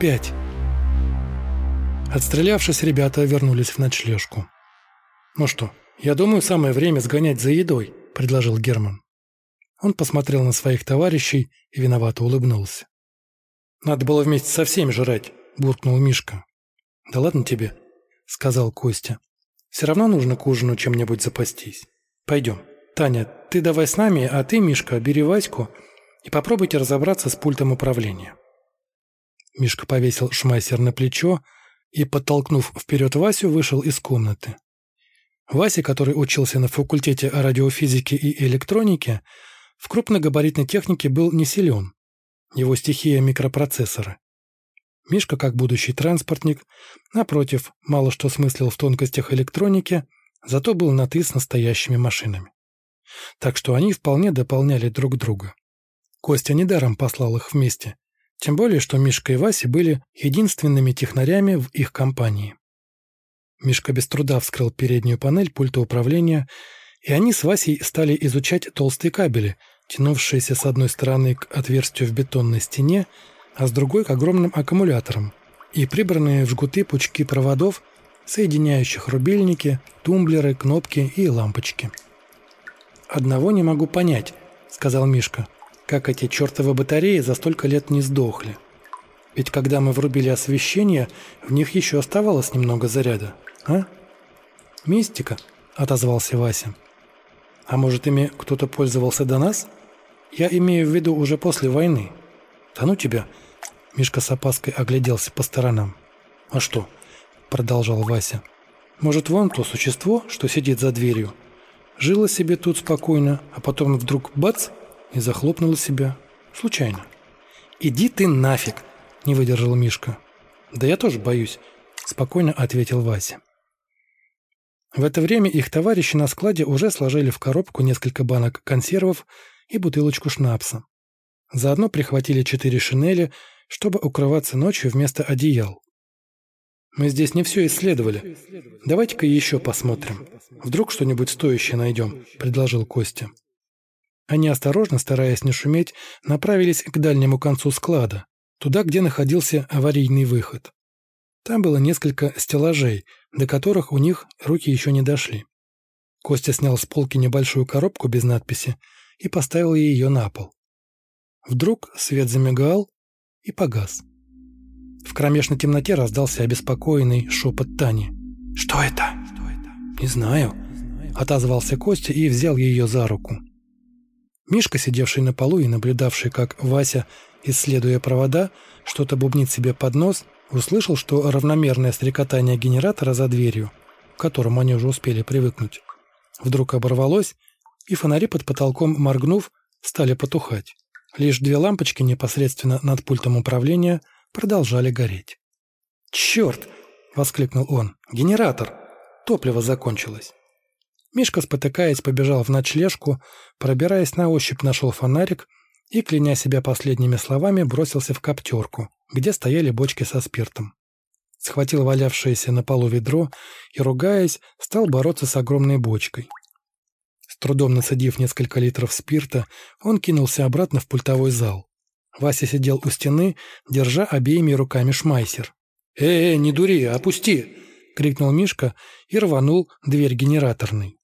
пять. Отстрелявшись, ребята вернулись в ночлежку. «Ну что, я думаю, самое время сгонять за едой», – предложил Герман. Он посмотрел на своих товарищей и виновато улыбнулся. «Надо было вместе со всеми жрать», – буркнул Мишка. «Да ладно тебе», – сказал Костя. «Все равно нужно к ужину чем-нибудь запастись. Пойдем. Таня, ты давай с нами, а ты, Мишка, бери Ваську и попробуйте разобраться с пультом управления». Мишка повесил шмайсер на плечо и, подтолкнув вперед Васю, вышел из комнаты. Вася, который учился на факультете радиофизики и электроники, в крупногабаритной технике был не силен. Его стихия – микропроцессоры. Мишка, как будущий транспортник, напротив, мало что смыслил в тонкостях электроники, зато был на «ты» с настоящими машинами. Так что они вполне дополняли друг друга. Костя недаром послал их вместе, тем более, что Мишка и Вася были единственными технарями в их компании. Мишка без труда вскрыл переднюю панель пульта управления, и они с Васей стали изучать толстые кабели, тянувшиеся с одной стороны к отверстию в бетонной стене, а с другой к огромным аккумуляторам, и прибранные в жгуты пучки проводов, соединяющих рубильники, тумблеры, кнопки и лампочки. «Одного не могу понять», — сказал Мишка, — «как эти чертовы батареи за столько лет не сдохли. Ведь когда мы врубили освещение, в них еще оставалось немного заряда, а?» «Мистика», — отозвался Вася. «А может, ими кто-то пользовался до нас? Я имею в виду уже после войны». «Да ну тебя!» Мишка с опаской огляделся по сторонам. «А что?» — продолжал Вася. «Может, вон то существо, что сидит за дверью, жило себе тут спокойно, а потом вдруг бац и захлопнуло себя. Случайно». «Иди ты нафиг!» — не выдержал Мишка. «Да я тоже боюсь», — спокойно ответил Вася. В это время их товарищи на складе уже сложили в коробку несколько банок консервов и бутылочку шнапса. Заодно прихватили четыре шинели, чтобы укрываться ночью вместо одеял. «Мы здесь не все исследовали. Давайте-ка еще посмотрим. Вдруг что-нибудь стоящее найдем», — предложил Костя. Они осторожно, стараясь не шуметь, направились к дальнему концу склада, туда, где находился аварийный выход. Там было несколько стеллажей, до которых у них руки еще не дошли. Костя снял с полки небольшую коробку без надписи и поставил ее на пол. Вдруг свет замигал и погас. В кромешной темноте раздался обеспокоенный шепот Тани. «Что это?» «Не знаю», — отозвался Костя и взял ее за руку. Мишка, сидевший на полу и наблюдавший, как Вася, исследуя провода, что-то бубнит себе под нос, услышал, что равномерное стрекотание генератора за дверью, к которому они уже успели привыкнуть, вдруг оборвалось, и фонари под потолком, моргнув, стали потухать. Лишь две лампочки непосредственно над пультом управления продолжали гореть. «Черт!» — воскликнул он. «Генератор! Топливо закончилось!» Мишка, спотыкаясь, побежал в ночлежку, пробираясь на ощупь, нашел фонарик и, кляня себя последними словами, бросился в коптерку, где стояли бочки со спиртом. Схватил валявшееся на полу ведро и, ругаясь, стал бороться с огромной бочкой. С трудом насадив несколько литров спирта, он кинулся обратно в пультовой зал. Вася сидел у стены, держа обеими руками шмайсер. «Э, -э не дури, опусти!» — крикнул Мишка и рванул дверь генераторной.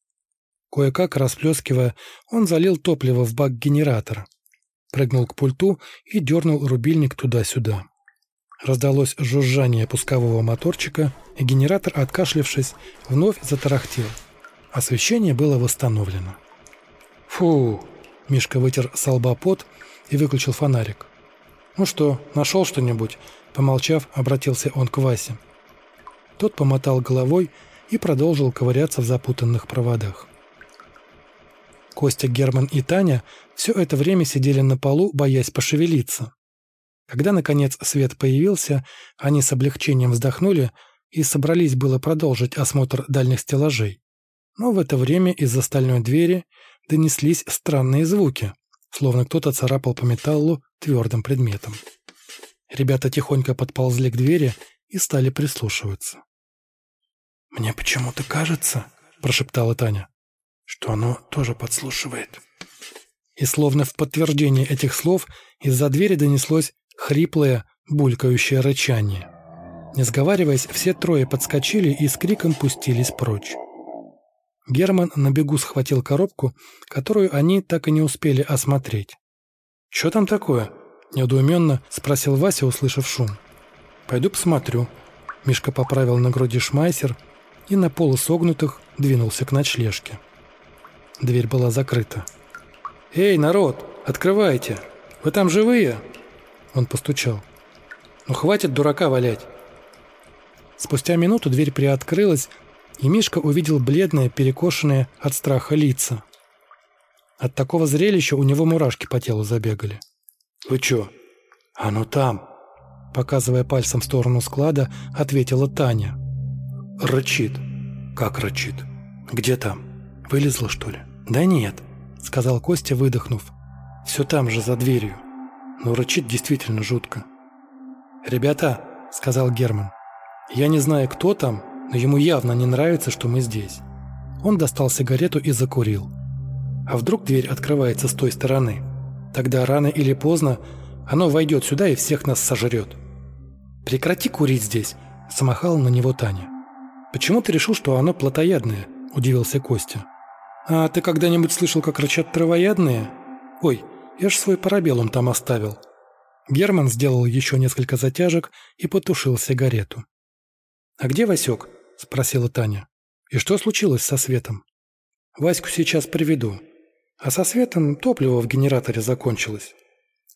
Кое-как, расплескивая, он залил топливо в бак генератора, прыгнул к пульту и дернул рубильник туда-сюда. Раздалось жужжание пускового моторчика, и генератор, откашлившись, вновь затарахтел. Освещение было восстановлено. «Фу!» – Мишка вытер с лба пот и выключил фонарик. «Ну что, нашел что-нибудь?» – помолчав, обратился он к Васе. Тот помотал головой и продолжил ковыряться в запутанных проводах. Костя, Герман и Таня все это время сидели на полу, боясь пошевелиться. Когда, наконец, свет появился, они с облегчением вздохнули и собрались было продолжить осмотр дальних стеллажей. Но в это время из-за стальной двери донеслись странные звуки, словно кто-то царапал по металлу твердым предметом. Ребята тихонько подползли к двери и стали прислушиваться. «Мне почему-то кажется», — прошептала Таня, — «что оно тоже подслушивает». И словно в подтверждение этих слов из-за двери донеслось хриплое, булькающее рычание. Не сговариваясь, все трое подскочили и с криком пустились прочь. Герман на бегу схватил коробку, которую они так и не успели осмотреть. «Что там такое?» – недоуменно спросил Вася, услышав шум. «Пойду посмотрю». Мишка поправил на груди шмайсер и на полусогнутых двинулся к ночлежке. Дверь была закрыта. «Эй, народ, открывайте! Вы там живые?» Он постучал. «Ну хватит дурака валять!» Спустя минуту дверь приоткрылась, и Мишка увидел бледное, перекошенное от страха лица. От такого зрелища у него мурашки по телу забегали. «Вы чё? А ну там!» Показывая пальцем в сторону склада, ответила Таня. «Рычит». «Как рычит? Где там? Вылезла, что ли?» «Да нет», — сказал Костя, выдохнув. «Все там же, за дверью. Но рычит действительно жутко». «Ребята», — сказал Герман, — «я не знаю, кто там, но ему явно не нравится, что мы здесь». Он достал сигарету и закурил. А вдруг дверь открывается с той стороны? Тогда рано или поздно оно войдет сюда и всех нас сожрет. «Прекрати курить здесь», – замахала на него Таня. «Почему ты решил, что оно плотоядное?» – удивился Костя. «А ты когда-нибудь слышал, как рычат травоядные? Ой, я ж свой парабеллум там оставил». Герман сделал еще несколько затяжек и потушил сигарету. «А где Васек?» – спросила Таня. «И что случилось со светом?» «Ваську сейчас приведу. А со светом топливо в генераторе закончилось.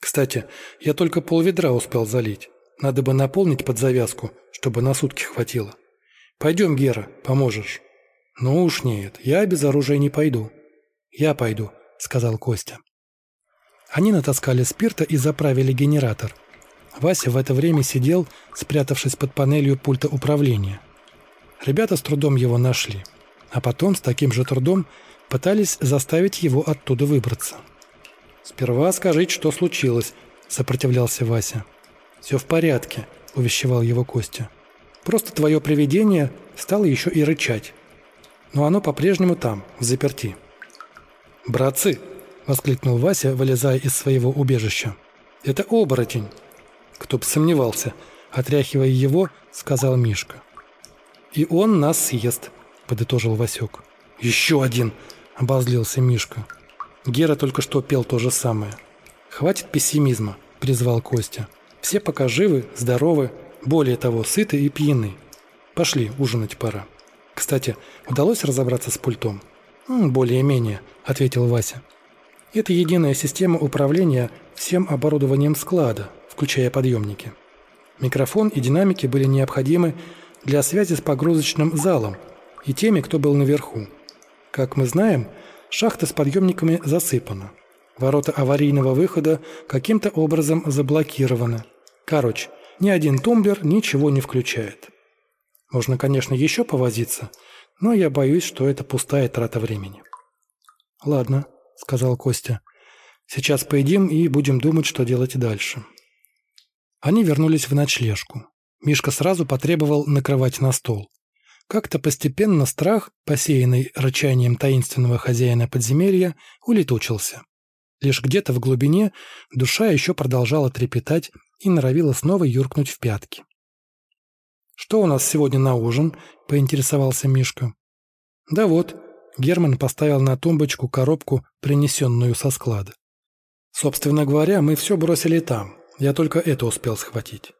Кстати, я только полведра успел залить. Надо бы наполнить под завязку, чтобы на сутки хватило. Пойдем, Гера, поможешь». «Ну уж нет, я без оружия не пойду». «Я пойду», — сказал Костя. Они натаскали спирта и заправили генератор. Вася в это время сидел, спрятавшись под панелью пульта управления. Ребята с трудом его нашли, а потом с таким же трудом пытались заставить его оттуда выбраться. «Сперва скажите, что случилось», — сопротивлялся Вася. «Все в порядке», — увещевал его Костя. «Просто твое привидение стало еще и рычать. Но оно по-прежнему там, в заперти». «Братцы!» — воскликнул Вася, вылезая из своего убежища. «Это оборотень!» «Кто бы сомневался!» — отряхивая его, сказал Мишка. «И он нас съест», — подытожил Васек. «Еще один!» — обозлился Мишка. Гера только что пел то же самое. «Хватит пессимизма», — призвал Костя. «Все пока живы, здоровы, более того, сыты и пьяны. Пошли, ужинать пора». «Кстати, удалось разобраться с пультом?» «Более-менее», — ответил Вася. «Это единая система управления всем оборудованием склада, включая подъемники. Микрофон и динамики были необходимы для связи с погрузочным залом и теми, кто был наверху. Как мы знаем, шахта с подъемниками засыпана. Ворота аварийного выхода каким-то образом заблокированы. Короче, ни один тумблер ничего не включает. Можно, конечно, еще повозиться, но я боюсь, что это пустая трата времени. «Ладно», — сказал Костя. «Сейчас поедим и будем думать, что делать дальше». Они вернулись в ночлежку. Мишка сразу потребовал накрывать на стол. Как-то постепенно страх, посеянный рычанием таинственного хозяина подземелья, улетучился. Лишь где-то в глубине душа еще продолжала трепетать и норовила снова юркнуть в пятки. «Что у нас сегодня на ужин?» – поинтересовался Мишка. «Да вот», – Герман поставил на тумбочку коробку, принесенную со склада. «Собственно говоря, мы все бросили там. Я только это успел схватить».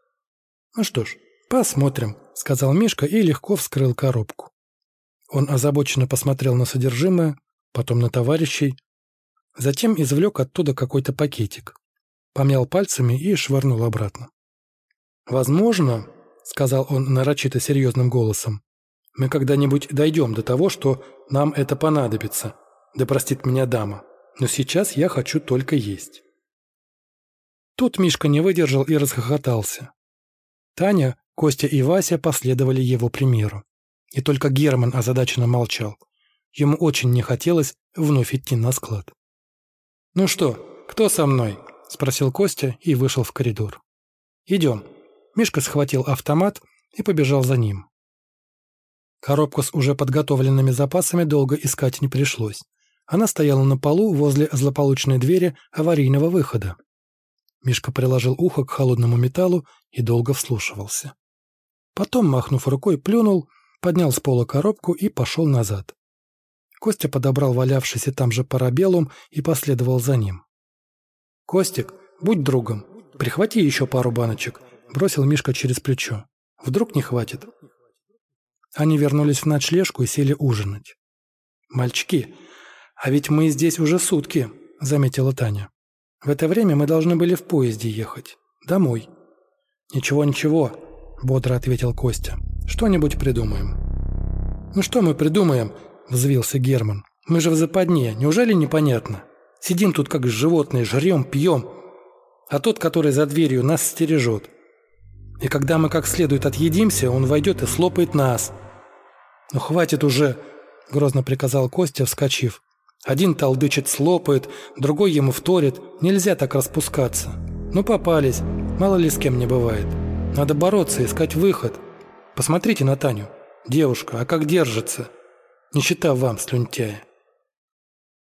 «Ну что ж, посмотрим», — сказал Мишка и легко вскрыл коробку. Он озабоченно посмотрел на содержимое, потом на товарищей, затем извлек оттуда какой-то пакетик, помял пальцами и швырнул обратно. «Возможно», — сказал он нарочито серьезным голосом, «мы когда-нибудь дойдем до того, что нам это понадобится, да простит меня дама, но сейчас я хочу только есть». Тут Мишка не выдержал и расхохотался. Таня Костя и Вася последовали его примеру. И только Герман озадаченно молчал. Ему очень не хотелось вновь идти на склад. «Ну что, кто со мной?» – спросил Костя и вышел в коридор. «Идем». Мишка схватил автомат и побежал за ним. Коробку с уже подготовленными запасами долго искать не пришлось. Она стояла на полу возле злополучной двери аварийного выхода. Мишка приложил ухо к холодному металлу и долго вслушивался. Потом, махнув рукой, плюнул, поднял с пола коробку и пошел назад. Костя подобрал валявшийся там же парабеллум и последовал за ним. «Костик, будь другом, прихвати еще пару баночек», — бросил Мишка через плечо. «Вдруг не хватит». Они вернулись в ночлежку и сели ужинать. «Мальчики, а ведь мы здесь уже сутки», — заметила Таня. «В это время мы должны были в поезде ехать. Домой». «Ничего-ничего», — бодро ответил Костя. «Что-нибудь придумаем». «Ну что мы придумаем?» — взвился Герман. «Мы же в западне, неужели непонятно? Сидим тут как животные, жрем, пьем, а тот, который за дверью, нас стережет. И когда мы как следует отъедимся, он войдет и слопает нас». «Ну хватит уже!» — грозно приказал Костя, вскочив. «Один толдычит, слопает, другой ему вторит. Нельзя так распускаться. Ну попались, мало ли с кем не бывает. Надо бороться, искать выход. Посмотрите на Таню. Девушка, а как держится?» Не считав вам, слюнтяя.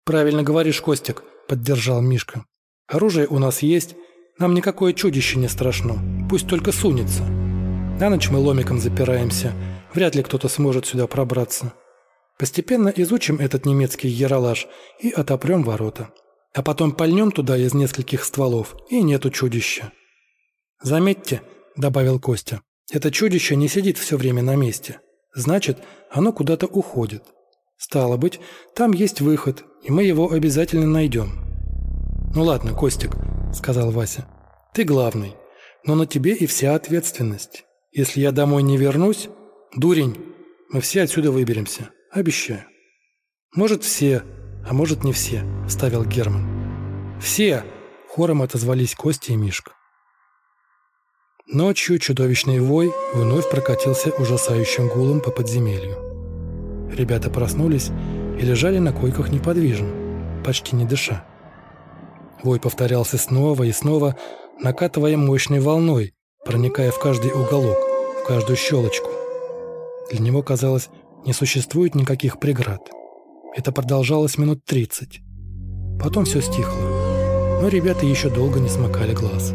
«Правильно говоришь, Костик», — поддержал Мишка. «Оружие у нас есть, нам никакое чудище не страшно, пусть только сунется. На ночь мы ломиком запираемся, вряд ли кто-то сможет сюда пробраться. Постепенно изучим этот немецкий яролаж и отопрем ворота. А потом пальнем туда из нескольких стволов, и нету чудища». «Заметьте», — добавил Костя, — «это чудище не сидит все время на месте. Значит, оно куда-то уходит. Стало быть, там есть выход, и мы его обязательно найдем. «Ну ладно, Костик», — сказал Вася, — «ты главный, но на тебе и вся ответственность. Если я домой не вернусь, дурень, мы все отсюда выберемся, обещаю». «Может, все, а может, не все», — вставил Герман. «Все!» — хором отозвались Костя и Мишка. Ночью чудовищный вой вновь прокатился ужасающим гулом по подземелью. Ребята проснулись и лежали на койках неподвижно, почти не дыша. Вой повторялся снова и снова, накатывая мощной волной, проникая в каждый уголок, в каждую щелочку. Для него, казалось, не существует никаких преград. Это продолжалось минут тридцать. Потом все стихло, но ребята еще долго не смыкали глаз.